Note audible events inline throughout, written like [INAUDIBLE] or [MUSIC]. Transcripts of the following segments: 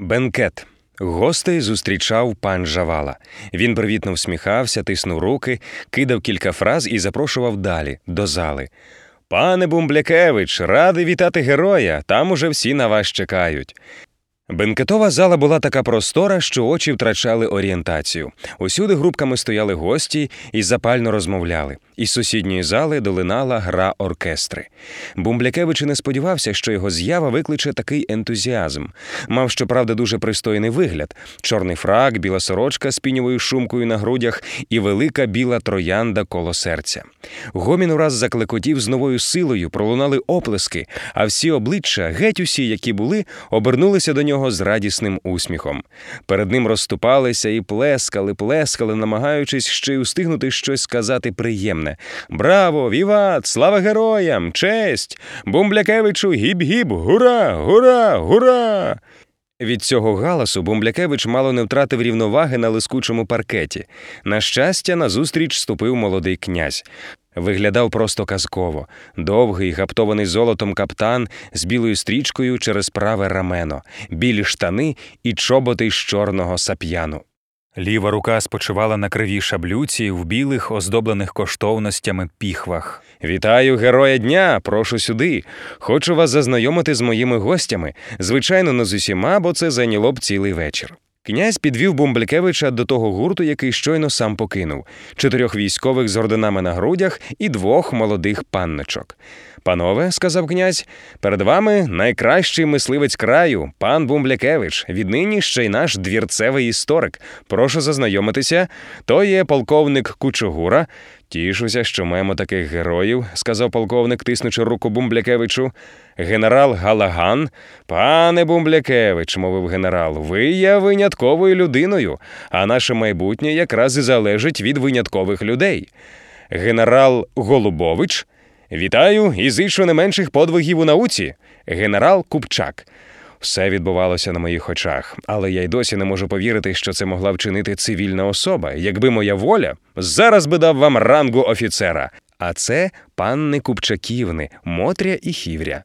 Бенкет. Гостей зустрічав пан Жавала. Він привітно всміхався, тиснув руки, кидав кілька фраз і запрошував далі, до зали. Пане Бумблякевич, радий вітати героя. Там уже всі на вас чекають. Бенкетова зала була така простора, що очі втрачали орієнтацію. Усюди групками стояли гості і запально розмовляли. Із сусідньої зали долинала гра оркестри. Бумблякевич і не сподівався, що його з'ява викличе такий ентузіазм. Мав, щоправда, дуже пристойний вигляд: чорний фрак, біла сорочка з піньовою шумкою на грудях і велика біла троянда коло серця. Гомін ураз заклекотів з новою силою, пролунали оплески, а всі обличчя, геть усі, які були, обернулися до нього з радісним усміхом. Перед ним розступалися і плескали, плескали, намагаючись ще й устигнути щось сказати приємне. Браво, віват, слава героям, честь! Бумблякевичу, гіб-гіб, гура, гура, гура! Від цього галасу Бумблякевич мало не втратив рівноваги на лискучому паркеті. На щастя, назустріч ступив молодий князь. Виглядав просто казково довгий, гаптований золотом каптан з білою стрічкою через праве рамено, білі штани і чоботи з чорного сап'яну. Ліва рука спочивала на кривій шаблюці в білих, оздоблених коштовностями піхвах. Вітаю, героя дня! Прошу сюди. Хочу вас зазнайомити з моїми гостями. Звичайно, не з усіма, бо це зайняло б цілий вечір. Князь підвів Бумблякевича до того гурту, який щойно сам покинув чотирьох військових з орденами на грудях і двох молодих панночок. Панове, сказав князь, перед вами найкращий мисливець краю, пан Бумблякевич, віднині ще й наш двірцевий історик. Прошу зазнайомитися. То є полковник Кучугура. Тішуся, що маємо таких героїв, сказав полковник, тиснучи руку Бумблякевичу. Генерал Галаган. Пане Бумблякевич, мовив генерал, ви є винятковою людиною, а наше майбутнє якраз і залежить від виняткових людей. Генерал Голубович. Вітаю і зичу не менших подвигів у науці. Генерал Купчак. Все відбувалося на моїх очах, але я й досі не можу повірити, що це могла вчинити цивільна особа. Якби моя воля, зараз би дав вам рангу офіцера. А це панни Купчаківни, Мотря і Хівря.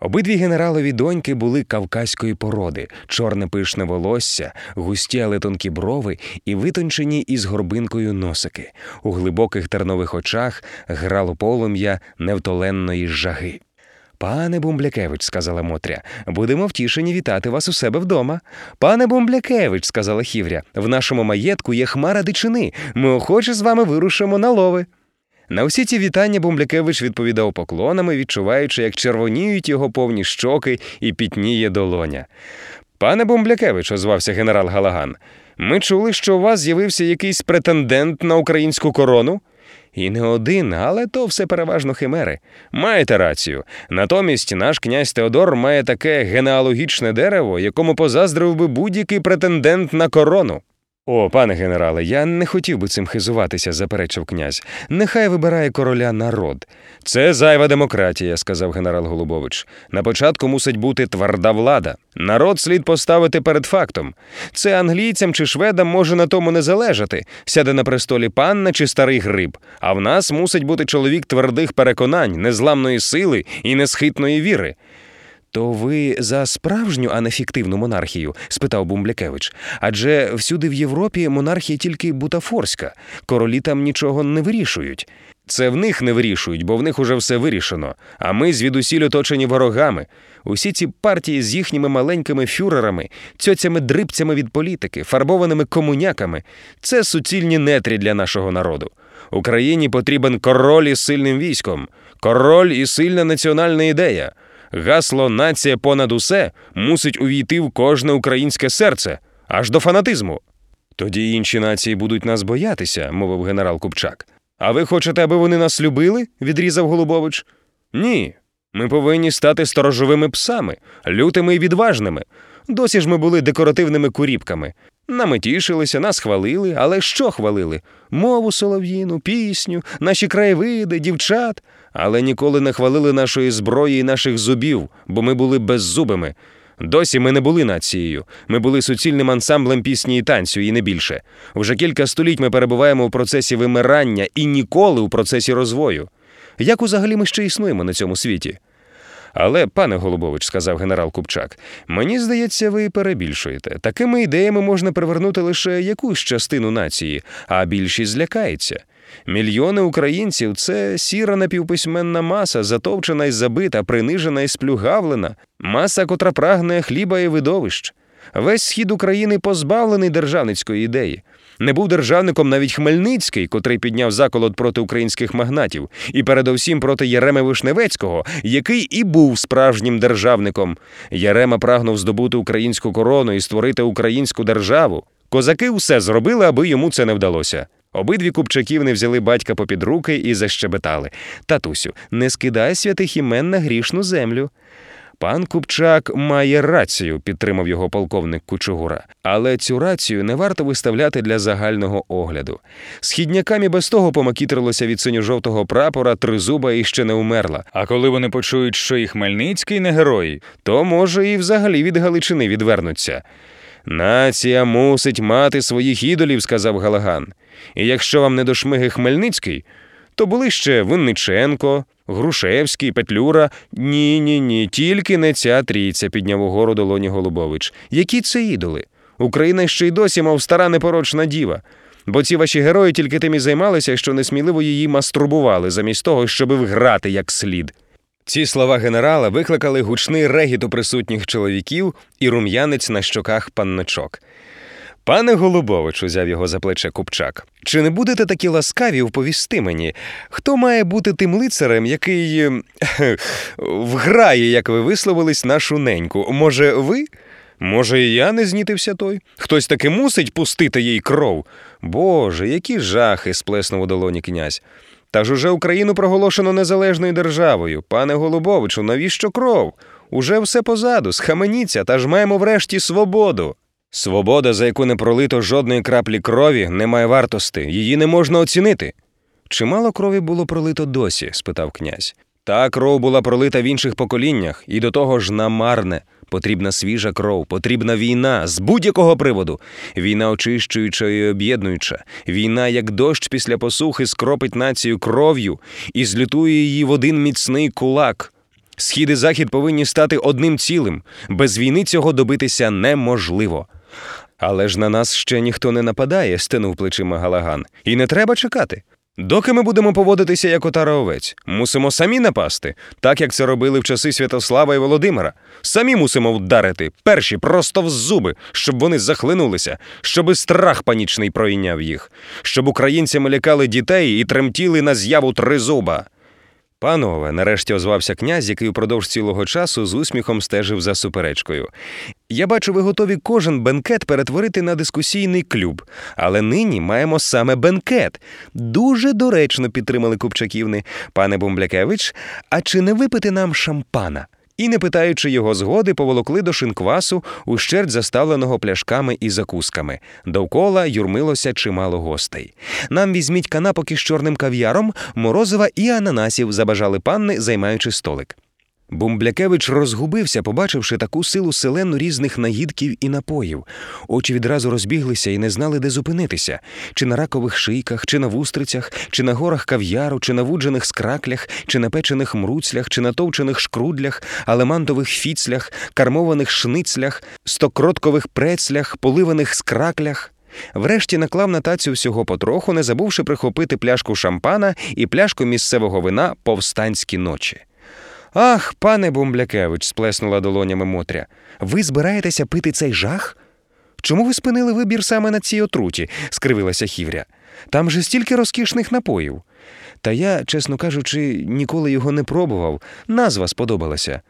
Обидві генералові доньки були кавказької породи, чорне пишне волосся, густі, але тонкі брови і витончені із горбинкою носики. У глибоких тернових очах грало полум'я невтоленної жаги. Пане Бумблякевич, сказала Мотря, будемо втішені вітати вас у себе вдома. Пане Бумблякевич, сказала Хівря, в нашому маєтку є хмара дичини. Ми охоче з вами вирушимо на лови. На усі ці вітання Бумблякевич відповідав поклонами, відчуваючи, як червоніють його повні щоки і пітніє долоня. Пане Бумблякевич, озвався генерал Галаган, ми чули, що у вас з'явився якийсь претендент на українську корону. І не один, але то все переважно химери. Маєте рацію. Натомість наш князь Теодор має таке генеалогічне дерево, якому позаздрив би будь-який претендент на корону. О, пане генерале, я не хотів би цим хизуватися, заперечив князь. Нехай вибирає короля народ. Це зайва демократія, сказав генерал Голубович. На початку мусить бути тверда влада. Народ слід поставити перед фактом. Це англійцям чи шведам може на тому не залежати. Сяде на престолі панна чи старий гриб. А в нас мусить бути чоловік твердих переконань, незламної сили і несхитної віри. То ви за справжню, а не фіктивну монархію? спитав Бумблякевич. Адже всюди в Європі монархія тільки бутафорська, королі там нічого не вирішують. Це в них не вирішують, бо в них уже все вирішено. А ми звідусіль оточені ворогами. Усі ці партії з їхніми маленькими фюрерами, цьоцями дрибцями від політики, фарбованими комуняками це суцільні нетрі для нашого народу. Україні потрібен король із сильним військом, король і сильна національна ідея. Гасло нація понад усе мусить увійти в кожне українське серце, аж до фанатизму. Тоді інші нації будуть нас боятися, мовив генерал Купчак. А ви хочете, аби вони нас любили? відрізав Голубович. Ні. Ми повинні стати сторожовими псами, лютими і відважними. Досі ж ми були декоративними куріпками. Нами тішилися, нас хвалили, але що хвалили? Мову солов'їну, пісню, наші краєвиди, дівчат, але ніколи не хвалили нашої зброї і наших зубів, бо ми були беззубими. Досі ми не були нацією. Ми були суцільним ансамблем пісні і танцю, і не більше. Вже кілька століть ми перебуваємо у процесі вимирання і ніколи у процесі розвою. Як узагалі ми ще існуємо на цьому світі? Але, пане Голубович, сказав генерал Купчак, мені здається, ви перебільшуєте. Такими ідеями можна привернути лише якусь частину нації, а більшість злякається. Мільйони українців це сіра напівписьменна маса, затовчена і забита, принижена і сплюгавлена, маса, котра прагне хліба і видовищ. Весь схід України позбавлений державницької ідеї. Не був державником навіть Хмельницький, котрий підняв заколот проти українських магнатів, і передовсім проти Єреми Вишневецького, який і був справжнім державником. Ярема прагнув здобути українську корону і створити українську державу. Козаки все зробили, аби йому це не вдалося. Обидві купчаківни взяли батька попід руки і защебетали. Татусю, не скидай святих імен на грішну землю. Пан Купчак має рацію, підтримав його полковник Кучугура. Але цю рацію не варто виставляти для загального огляду. Східнякам і без того помакітрилося від синьо-жовтого прапора тризуба і ще не умерла. А коли вони почують, що і Хмельницький не герой, То, може, і взагалі від Галичини відвернуться. Нація мусить мати своїх ідолів, сказав Галаган. І якщо вам не до шмиги Хмельницький, то були ще Винниченко, Грушевський, Петлюра. Ні, ні, ні, тільки не ця трійця, підняв угору долоні Голубович. Які це ідоли? Україна ще й досі, мов стара непорочна діва. Бо ці ваші герої тільки тим і займалися, що несміливо її мастурбували, замість того, щоби вграти як слід. Ці слова генерала викликали гучний регіт у присутніх чоловіків і рум'янець на щоках панночок. Пане Голубович, узяв його за плече Купчак, чи не будете такі ласкаві вповісти мені, хто має бути тим лицарем, який е, [LAUGHS] вграє, як ви висловились, нашу неньку? Може, ви? Може, і я не знітився той? Хтось таки мусить пустити їй кров? Боже, які жахи, сплеснув у долоні князь. Та ж уже Україну проголошено незалежною державою. Пане Голубовичу, навіщо кров? Уже все позаду, схаменіться, та ж маємо врешті свободу. Свобода, за яку не пролито жодної краплі крові, не має вартости, її не можна оцінити. Чимало крові було пролито досі? спитав князь. Та кров була пролита в інших поколіннях, і до того ж намарне. Потрібна свіжа кров, потрібна війна з будь-якого приводу. Війна очищуюча і об'єднуюча. Війна, як дощ після посухи, скропить націю кров'ю і злютує її в один міцний кулак. Схід і захід повинні стати одним цілим. Без війни цього добитися неможливо. Але ж на нас ще ніхто не нападає, стенув плечима Галаган. І не треба чекати. Доки ми будемо поводитися як отара овець, мусимо самі напасти, так як це робили в часи Святослава і Володимира. Самі мусимо вдарити, перші просто в зуби, щоб вони захлинулися, щоби страх панічний пройняв їх, щоб українцями лякали дітей і тремтіли на з'яву тризуба. Панове, нарешті озвався князь, який упродовж цілого часу з усміхом стежив за суперечкою. Я бачу, ви готові кожен бенкет перетворити на дискусійний клуб, але нині маємо саме бенкет. Дуже доречно підтримали Купчаківни. Пане Бумблякевич, а чи не випити нам шампана? І, не питаючи його згоди, поволокли до шинквасу, ущерть заставленого пляшками і закусками. Довкола юрмилося чимало гостей. Нам візьміть канапок із чорним кав'яром, морозива і ананасів, забажали панни, займаючи столик. Бумблякевич розгубився, побачивши таку силу селену різних наїдків і напоїв. Очі відразу розбіглися і не знали, де зупинитися чи на ракових шийках, чи на вустрицях, чи на горах кав'яру, чи на вуджених скраклях, чи на печених мруцлях, чи на товчених шкрудлях, алемантових фіцлях, кармованих шницлях, стокроткових прецлях, поливаних скраклях. Врешті наклав на тацю всього потроху, не забувши прихопити пляшку шампана і пляшку місцевого вина повстанські ночі. Ах, пане Бумблякевич, сплеснула долонями Мотря. Ви збираєтеся пити цей жах? Чому ви спинили вибір саме на цій отруті? скривилася Хівря. Там же стільки розкішних напоїв. Та я, чесно кажучи, ніколи його не пробував. Назва сподобалася.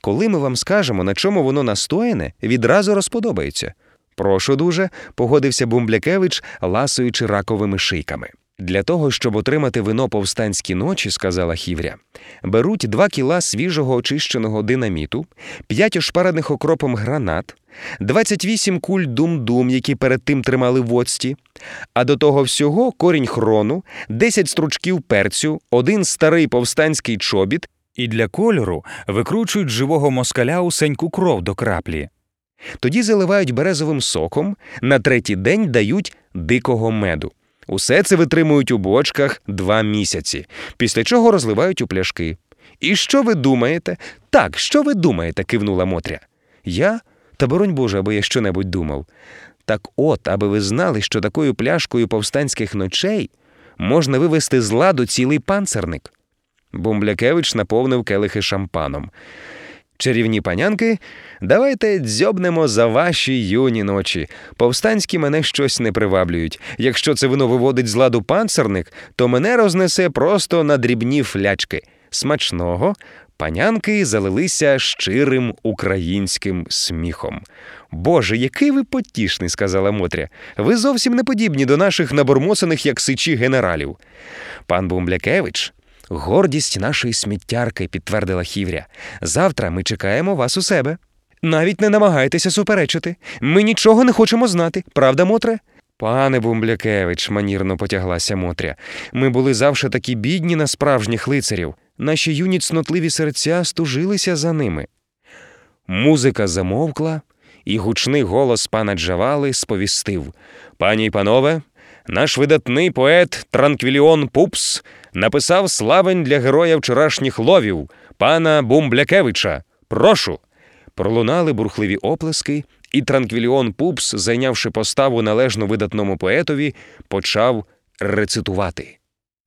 Коли ми вам скажемо, на чому воно настояне, відразу розподобається. Прошу дуже, погодився Бумблякевич, ласуючи раковими шийками. Для того, щоб отримати вино повстанські ночі, сказала Хівря, беруть 2 кіла свіжого очищеного динаміту, 5 ошпарених окропом гранат, 28 куль дум-дум, які перед тим тримали в оцті, а до того всього корінь хрону, 10 стручків перцю, один старий повстанський чобіт і для кольору викручують живого москаля усеньку кров до краплі. Тоді заливають березовим соком, на третій день дають дикого меду. Усе це витримують у бочках два місяці, після чого розливають у пляшки. І що ви думаєте? Так, що ви думаєте? кивнула Мотря. Я? Та боронь Боже, аби я щонебудь думав. Так от, аби ви знали, що такою пляшкою повстанських ночей можна вивести з ладу цілий панцерник. Бумблякевич наповнив келихи шампаном. Чарівні панянки, давайте дзьобнемо за ваші юні ночі. Повстанські мене щось не приваблюють. Якщо це вино виводить з ладу панцерник, то мене рознесе просто на дрібні флячки. Смачного панянки залилися щирим українським сміхом. Боже, який ви потішний, сказала Мотря. Ви зовсім не подібні до наших набормосаних, як сичі генералів. Пан Бумблякевич Гордість нашої сміттярки, підтвердила Хівря. Завтра ми чекаємо вас у себе. Навіть не намагайтеся суперечити. Ми нічого не хочемо знати, правда, Мотре? Пане Бумблякевич, манірно потяглася Мотря. Ми були завше такі бідні на справжніх лицарів. Наші юні цнотливі серця стужилися за ними. Музика замовкла, і гучний голос пана Джавали сповістив Пані й панове, наш видатний поет Транквіліон Пупс написав славень для героя вчорашніх ловів, пана Бумблякевича. Прошу. Пролунали бурхливі оплески, і Транквіліон Пупс, зайнявши поставу належну видатному поетові, почав рецитувати.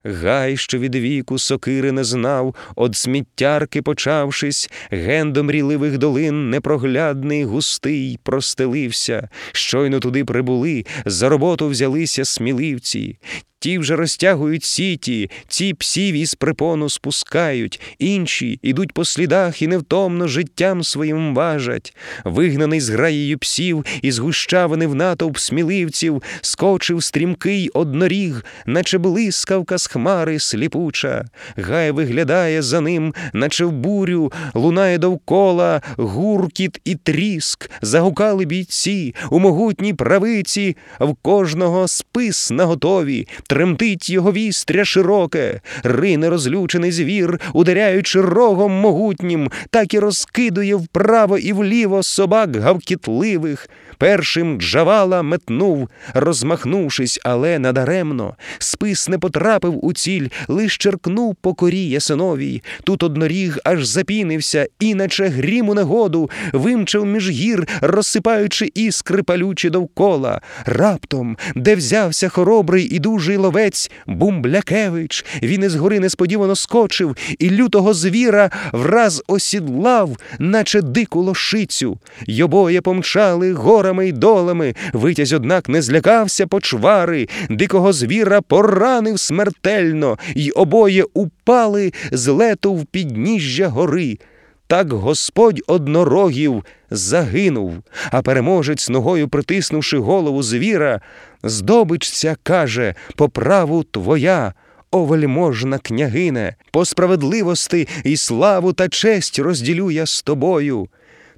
Гай, що від віку сокири не знав, од сміттярки почавшись, ген до мріливих долин непроглядний, густий простелився. Щойно туди прибули, за роботу взялися сміливці. Ті вже розтягують сіті, ці псів із припону спускають, інші ідуть по слідах і невтомно життям своїм важать. Вигнаний з граєю псів і згущаваний в натовп сміливців, скочив стрімкий одноріг, наче блискавка з хмари сліпуча. Гай виглядає за ним, наче в бурю, лунає довкола гуркіт і тріск, загукали бійці, у могутній правиці, в кожного спис наготові. Тремтить його вістря широке, рине розлючений звір, ударяючи рогом могутнім, так і розкидує вправо і вліво собак гавкітливих. Першим джавала метнув, розмахнувшись, але надаремно. Спис не потрапив у ціль, лиш черкнув по корі ясиновій. Тут одноріг аж запінився, іначе гріму негоду, вимчав між гір, розсипаючи іскри палючі довкола. Раптом, де взявся хоробрий і дужий ловець Бумблякевич, він із гори несподівано скочив і лютого звіра враз осідлав, наче дику лошицю. й обоє помчали горами й долами. Витязь, однак, не злякався почвари, дикого звіра поранив смертельно, й обоє упали з лету в підніжжя гори. Так Господь однорогів загинув, а переможець, ногою притиснувши голову звіра, здобич ця каже по праву твоя. О, вельможна княгине, по справедливости і славу та честь розділю я з тобою.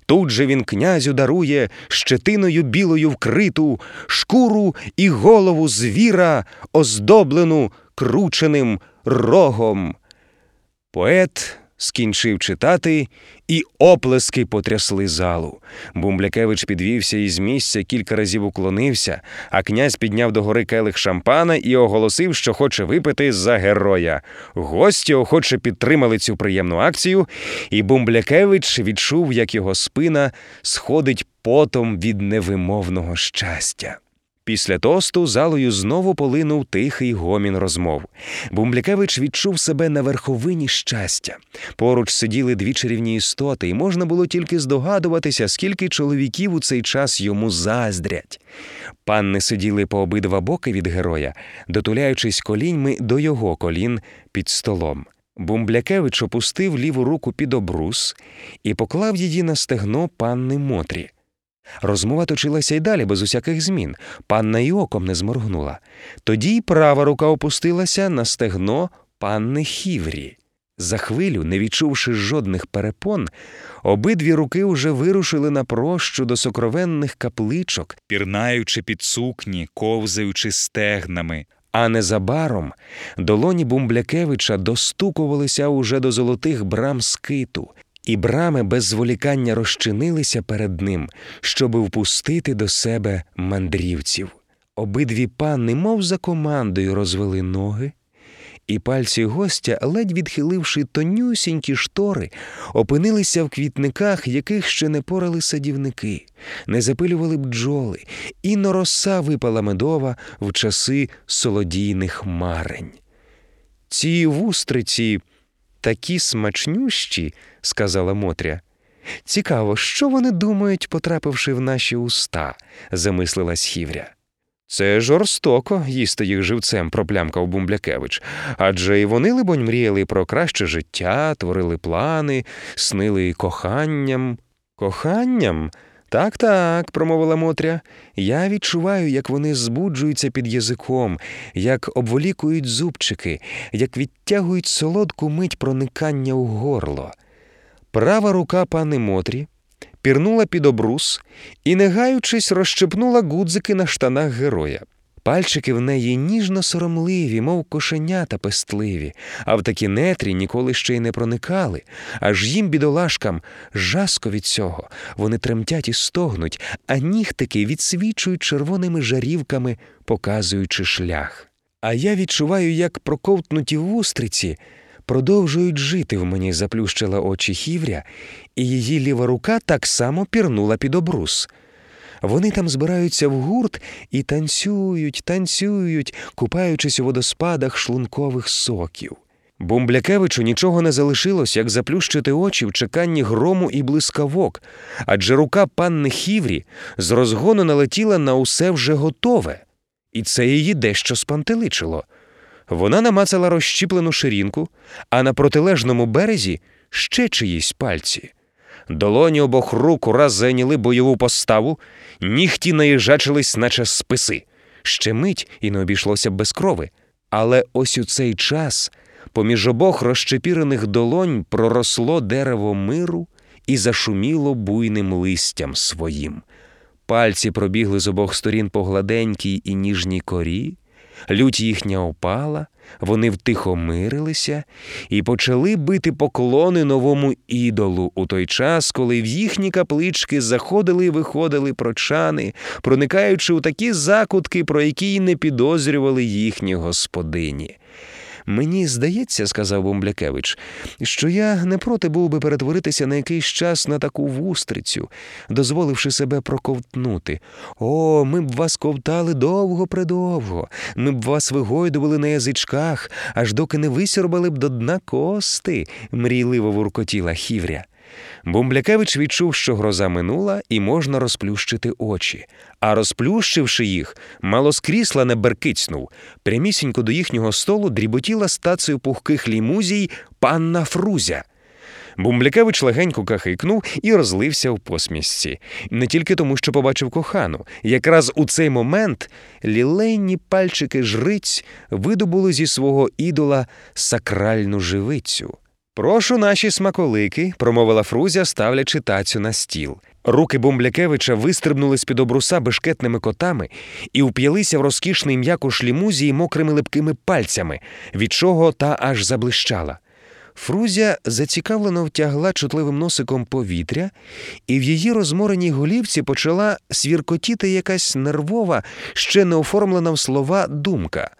Тут же він князю дарує щетиною білою вкриту шкуру і голову звіра, оздоблену крученим рогом. Поет скінчив читати, і оплески потрясли залу. Бумблякевич підвівся із місця, кілька разів уклонився, а князь підняв до гори келих шампана і оголосив, що хоче випити за героя. Гості охоче підтримали цю приємну акцію, і Бумблякевич відчув, як його спина сходить потом від невимовного щастя. Після тосту залою знову полинув тихий гомін розмов. Бумблякевич відчув себе на верховині щастя. Поруч сиділи дві чарівні істоти, і можна було тільки здогадуватися, скільки чоловіків у цей час йому заздрять. Панни сиділи по обидва боки від героя, дотуляючись коліньми до його колін під столом. Бумблякевич опустив ліву руку під обрус і поклав її на стегно панни Мотрі. Розмова точилася й далі без усяких змін. Панна й оком не зморгнула. Тоді й права рука опустилася на стегно панни Хіврі. За хвилю, не відчувши жодних перепон, обидві руки уже вирушили на прощу до сокровенних капличок, пірнаючи під сукні, ковзаючи стегнами. а незабаром долоні Бумблякевича достукувалися уже до золотих брам скиту, і брами без зволікання розчинилися перед ним, щоби впустити до себе мандрівців. Обидві панни, мов за командою, розвели ноги, і пальці гостя, ледь відхиливши тонюсінькі штори, опинилися в квітниках, яких ще не порали садівники, не запилювали бджоли, і нороса випала медова в часи солодійних марень. Ці вустриці такі смачнющі, сказала Мотря. Цікаво, що вони думають, потрапивши в наші уста, замислилась Хівря. Це жорстоко їсти їх живцем, проплямкав Бумблякевич. Адже і вони, либонь, мріяли про краще життя, творили плани, снили коханням. Коханням? Так, так, промовила Мотря. Я відчуваю, як вони збуджуються під язиком, як обволікують зубчики, як відтягують солодку мить проникання у горло. Права рука пани Мотрі пірнула під обрус і, не гаючись, розщепнула гудзики на штанах героя. Пальчики в неї ніжно соромливі, мов кошенята пестливі, а в такі нетрі ніколи ще й не проникали, аж їм, бідолашкам, жаско від цього. Вони тремтять і стогнуть, а нігтики відсвічують червоними жарівками, показуючи шлях. А я відчуваю, як проковтнуті вустриці продовжують жити в мені, заплющила очі хівря, і її ліва рука так само пірнула під обрус. Вони там збираються в гурт і танцюють, танцюють, купаючись у водоспадах шлункових соків. Бумблякевичу нічого не залишилось, як заплющити очі в чеканні грому і блискавок, адже рука панни Хіврі з розгону налетіла на усе вже готове, і це її дещо спантеличило. Вона намацала розщіплену ширинку, а на протилежному березі ще чиїсь пальці. Долоні обох рук ураз зайняли бойову поставу, нігті наїжачились, наче списи. Ще мить і не обійшлося без крови. Але ось у цей час поміж обох розчепірених долонь проросло дерево миру і зашуміло буйним листям своїм. Пальці пробігли з обох сторін по гладенькій і ніжній корі, лють їхня опала, вони втихомирилися і почали бити поклони новому ідолу у той час, коли в їхні каплички заходили і виходили прочани, проникаючи у такі закутки, про які й не підозрювали їхні господині. Мені здається, сказав Бомблякевич, що я не проти був би перетворитися на якийсь час на таку вустрицю, дозволивши себе проковтнути. О, ми б вас ковтали довго-предовго, ми б вас вигойдували на язичках, аж доки не висірбали б до дна кости, мрійливо вуркотіла хівря. Бумблякевич відчув, що гроза минула, і можна розплющити очі. А розплющивши їх, мало з крісла не беркицнув. Прямісінько до їхнього столу дріботіла стацею пухких лімузій панна Фрузя. Бумблякевич легенько кахикнув і розлився в посмішці. Не тільки тому, що побачив кохану. Якраз у цей момент лілейні пальчики жриць видобули зі свого ідола сакральну живицю. Прошу наші смаколики, промовила Фрузя, ставлячи тацю на стіл. Руки Бомблякевича вистрибнули з-під обруса бешкетними котами і вп'ялися в розкішний м'якуш лімузії мокрими липкими пальцями, від чого та аж заблищала. Фрузя зацікавлено втягла чутливим носиком повітря, і в її розмореній голівці почала свіркотіти якась нервова, ще не оформлена в слова думка.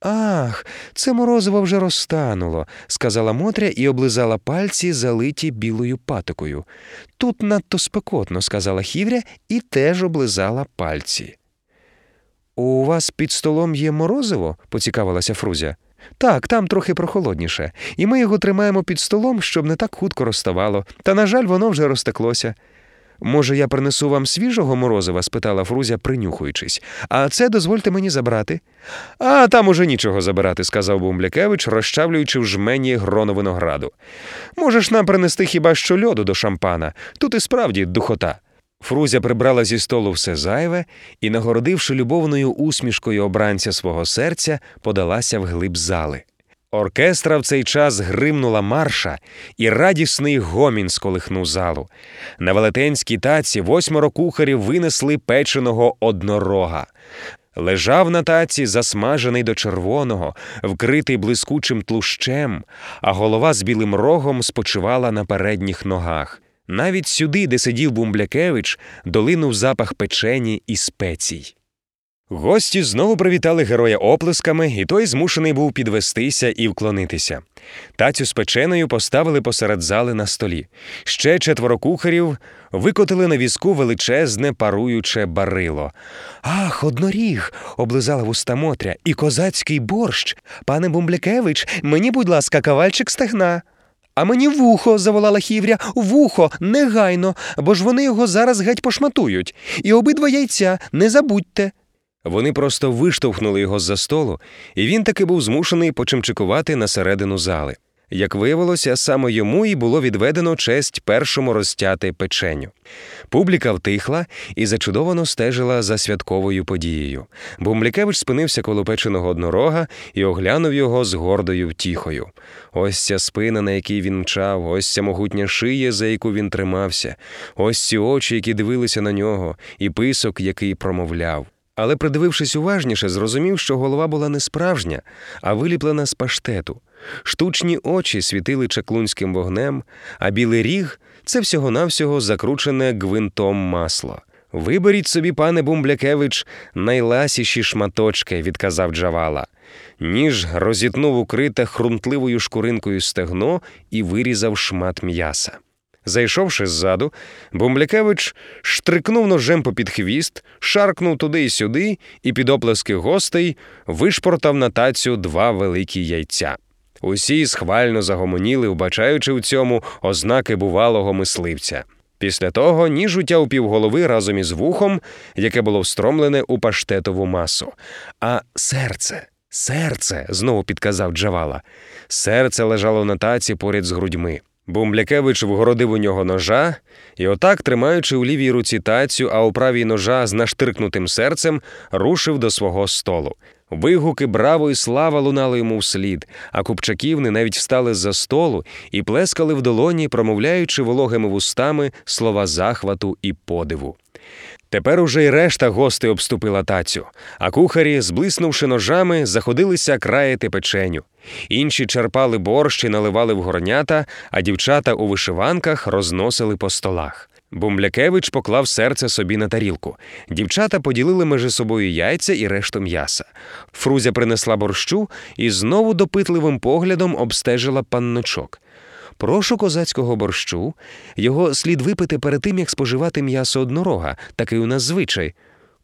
Ах, це морозиво вже розтануло, сказала Мотря і облизала пальці, залиті білою патокою. Тут надто спекотно, сказала Хівря і теж облизала пальці. У вас під столом є морозиво? поцікавилася Фрузя. Так, там трохи прохолодніше, і ми його тримаємо під столом, щоб не так хутко розставало, та, на жаль, воно вже розтеклося. Може, я принесу вам свіжого морозива? спитала Фрузя, принюхуючись. А це дозвольте мені забрати. А там уже нічого забирати, сказав Бумблякевич, розчавлюючи в жмені гроно винограду. Можеш нам принести хіба що льоду до шампана. Тут і справді духота. Фрузя прибрала зі столу все зайве і, нагородивши любовною усмішкою обранця свого серця, подалася в глиб зали. Оркестра в цей час гримнула марша, і радісний гомін сколихнув залу. На велетенській таці восьмеро кухарів винесли печеного однорога. Лежав на таці, засмажений до червоного, вкритий блискучим тлущем, а голова з білим рогом спочивала на передніх ногах. Навіть сюди, де сидів Бумблякевич, долинув запах печені і спецій. Гості знову привітали героя оплесками, і той змушений був підвестися і вклонитися. Тацю з печеною поставили посеред зали на столі. Ще четверо кухарів викотили на візку величезне паруюче барило. Ах, одноріг! облизала вуста Мотря. І козацький борщ. Пане Бумблякевич, мені, будь ласка, кавальчик стегна. А мені вухо, заволала хівря, вухо, негайно, бо ж вони його зараз геть пошматують. І обидва яйця, не забудьте. Вони просто виштовхнули його з-за столу, і він таки був змушений почимчикувати на середину зали. Як виявилося, саме йому і було відведено честь першому розтяти печеню. Публіка втихла і зачудовано стежила за святковою подією. Бумблякевич спинився коло печеного однорога і оглянув його з гордою втіхою. Ось ця спина, на якій він мчав, ось ця могутня шия, за яку він тримався, ось ці очі, які дивилися на нього, і писок, який промовляв. Але, придивившись уважніше, зрозумів, що голова була не справжня, а виліплена з паштету. Штучні очі світили чаклунським вогнем, а білий ріг це всього-навсього закручене гвинтом масло. Виберіть собі, пане Бумблякевич, найласіші шматочки, відказав Джавала. Ніж розітнув укрите хрумтливою шкуринкою стегно і вирізав шмат м'яса. Зайшовши ззаду, Бумблякевич штрикнув ножем попід хвіст, шаркнув туди й сюди, і під оплески гостей вишпортав на тацю два великі яйця. Усі схвально загомоніли, вбачаючи в цьому ознаки бувалого мисливця. Після того ніж утяв півголови разом із вухом, яке було встромлене у паштетову масу. А серце, серце, знову підказав Джавала. Серце лежало на таці поряд з грудьми. Бумблякевич вгородив у нього ножа і, отак, тримаючи у лівій руці тацю, а у правій ножа з наштиркнутим серцем, рушив до свого столу. Вигуки браво і слава лунали йому вслід, а купчаківни навіть встали з-за столу і плескали в долоні, промовляючи вологими вустами слова захвату і подиву. Тепер уже й решта гостей обступила тацю, а кухарі, зблиснувши ножами, заходилися краяти печеню. Інші черпали борщ і наливали в горнята, а дівчата у вишиванках розносили по столах. Бумблякевич поклав серце собі на тарілку. Дівчата поділили між собою яйця і решту м'яса. Фрузя принесла борщу і знову допитливим поглядом обстежила панночок. Прошу козацького борщу. Його слід випити перед тим, як споживати м'ясо однорога, такий у нас звичай.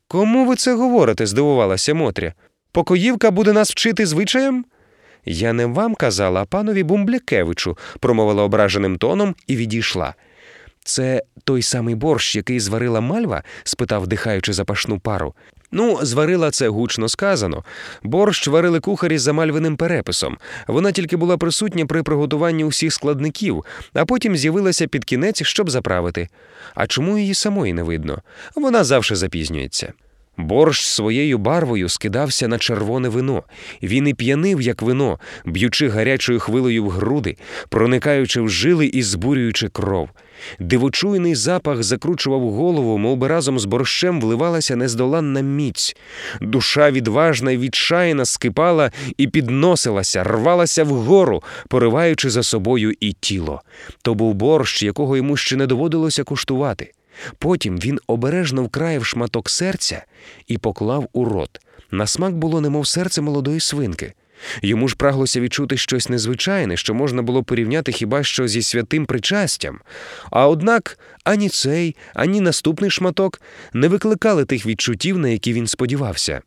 Кому ви це говорите? здивувалася Мотря. Покоївка буде нас вчити звичаєм? Я не вам казала, а панові Бумблякевичу, промовила ображеним тоном і відійшла. Це той самий борщ, який зварила мальва? спитав, вдихаючи запашну пару. Ну, зварила це гучно сказано. Борщ варили кухарі за мальвиним переписом. Вона тільки була присутня при приготуванні усіх складників, а потім з'явилася під кінець, щоб заправити. А чому її самої не видно? Вона завжди запізнюється. Борщ своєю барвою скидався на червоне вино. Він і п'янив, як вино, б'ючи гарячою хвилею в груди, проникаючи в жили і збурюючи кров. Дивочуйний запах закручував голову, мов би разом з борщем вливалася нездоланна міць. Душа відважна й відчайна скипала і підносилася, рвалася вгору, пориваючи за собою і тіло. То був борщ, якого йому ще не доводилося куштувати. Потім він обережно вкраїв шматок серця і поклав у рот. На смак було немов серце молодої свинки. Йому ж праглося відчути щось незвичайне, що можна було порівняти хіба що зі святим причастям. А однак ані цей, ані наступний шматок не викликали тих відчуттів, на які він сподівався.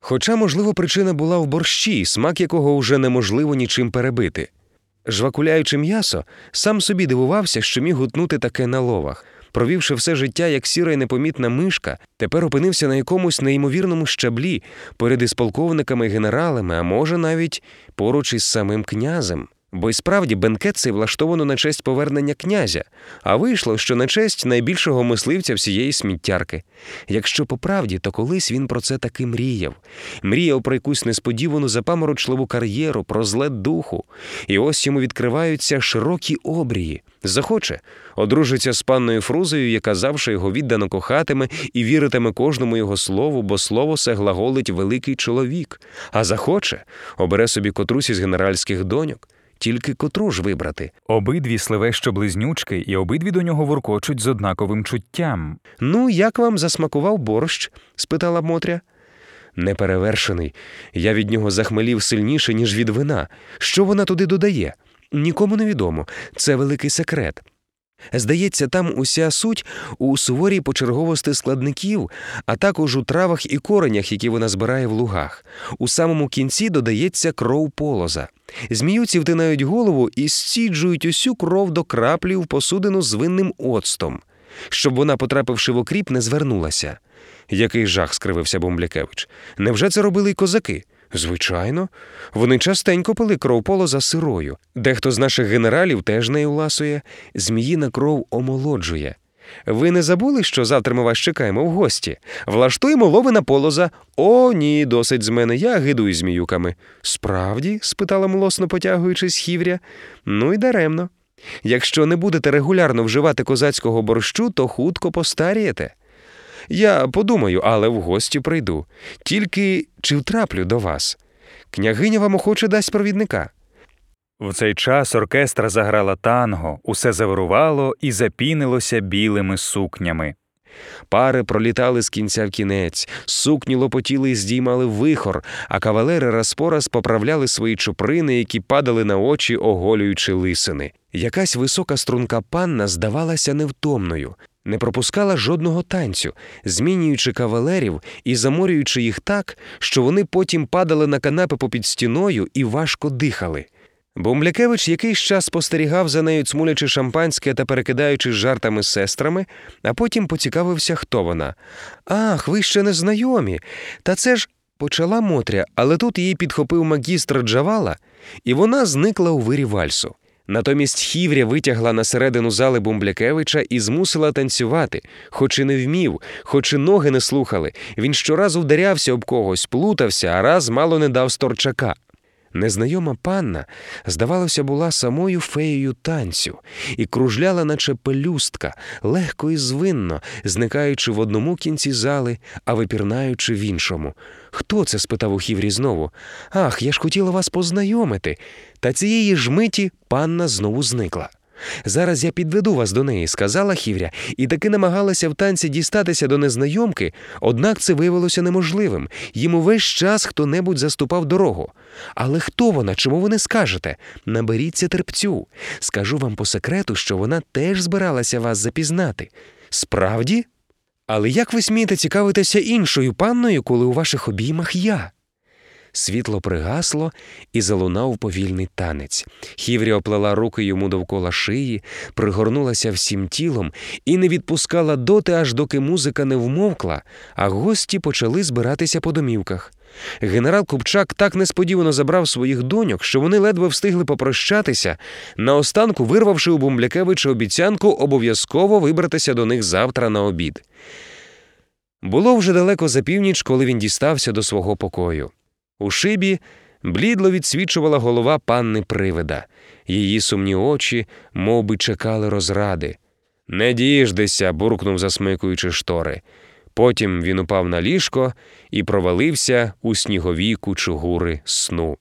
Хоча, можливо, причина була в борщі, смак якого вже неможливо нічим перебити. Жвакуляючи м'ясо, сам собі дивувався, що міг гутнути таке на ловах. Провівши все життя як сіра й непомітна мишка, тепер опинився на якомусь неймовірному щаблі поряд із полковниками і генералами, а може, навіть поруч із самим князем. Бо й справді бенкет цей влаштовано на честь повернення князя, а вийшло, що на честь найбільшого мисливця всієї сміттярки. Якщо по правді, то колись він про це таки мріяв. Мріяв про якусь несподівану запаморочливу кар'єру, про злет духу. І ось йому відкриваються широкі обрії. Захоче, одружиться з панною Фрузею, яка завжди його віддано кохатиме і віритиме кожному його слову, бо слово се глаголить великий чоловік. А захоче, обере собі котрусь із генеральських доньок. Тільки котру ж вибрати. Обидві сливещо близнючки, і обидві до нього воркочуть з однаковим чуттям. Ну, як вам засмакував борщ? спитала Мотря. Неперевершений. Я від нього захмелів сильніше, ніж від вина. Що вона туди додає? Нікому не відомо. Це великий секрет. Здається, там уся суть у суворій почерговості складників, а також у травах і коренях, які вона збирає в лугах. У самому кінці додається кров полоза. Зміюці втинають голову і стіджують усю кров до краплі в посудину з винним оцтом, щоб вона, потрапивши в окріп, не звернулася. Який жах, скривився Бомблякевич. Невже це робили й козаки? Звичайно, вони частенько пили кров полоза сирою. Дехто з наших генералів теж нею ласує, зміїна кров омолоджує. Ви не забули, що завтра ми вас чекаємо в гості? Влаштуємо лови на полоза. О, ні, досить з мене, я гидую зміюками. Справді? спитала млосно потягуючись хівря. Ну і даремно. Якщо не будете регулярно вживати козацького борщу, то хутко постарієте. Я подумаю, але в гості прийду. Тільки чи втраплю до вас? Княгиня вам охоче дасть провідника. В цей час оркестра заграла танго, усе завирувало і запінилося білими сукнями. Пари пролітали з кінця в кінець, сукні лопотіли і здіймали вихор, а кавалери раз по раз поправляли свої чуприни, які падали на очі, оголюючи лисини. Якась висока струнка панна здавалася невтомною, не пропускала жодного танцю, змінюючи кавалерів і заморюючи їх так, що вони потім падали на канапи попід стіною і важко дихали. Бумблякевич якийсь час спостерігав за нею, цмулячи шампанське та перекидаючись жартами з сестрами, а потім поцікавився, хто вона. Ах, ви ще не знайомі. Та це ж почала Мотря, але тут її підхопив магістр Джавала, і вона зникла у вирі вальсу. Натомість Хівря витягла на середину зали Бумблякевича і змусила танцювати, хоч і не вмів, хоч і ноги не слухали. Він щоразу вдарявся об когось, плутався, а раз мало не дав сторчака. Незнайома панна, здавалося, була самою феєю танцю і кружляла, наче пелюстка, легко і звинно, зникаючи в одному кінці зали, а випірнаючи в іншому. Хто це? спитав у Хіврі знову. Ах, я ж хотіла вас познайомити. Та цієї ж миті панна знову зникла. Зараз я підведу вас до неї, сказала Хівря, і таки намагалася в танці дістатися до незнайомки, однак це виявилося неможливим. Їм увесь час хто-небудь заступав дорогу. Але хто вона, чому ви не скажете? Наберіться терпцю. Скажу вам по секрету, що вона теж збиралася вас запізнати. Справді? Але як ви смієте цікавитися іншою панною, коли у ваших обіймах я? Світло пригасло і залунав повільний танець. Хівря оплела руки йому довкола шиї, пригорнулася всім тілом і не відпускала доти, аж доки музика не вмовкла, а гості почали збиратися по домівках. Генерал Купчак так несподівано забрав своїх доньок, що вони ледве встигли попрощатися, наостанку вирвавши у Бумблякевича обіцянку обов'язково вибратися до них завтра на обід. Було вже далеко за північ, коли він дістався до свого покою. У шибі блідло відсвічувала голова панни привида. Її сумні очі мов би, чекали розради. Не діждеся, буркнув, засмикуючи штори. Потім він упав на ліжко і провалився у снігові кучугури сну.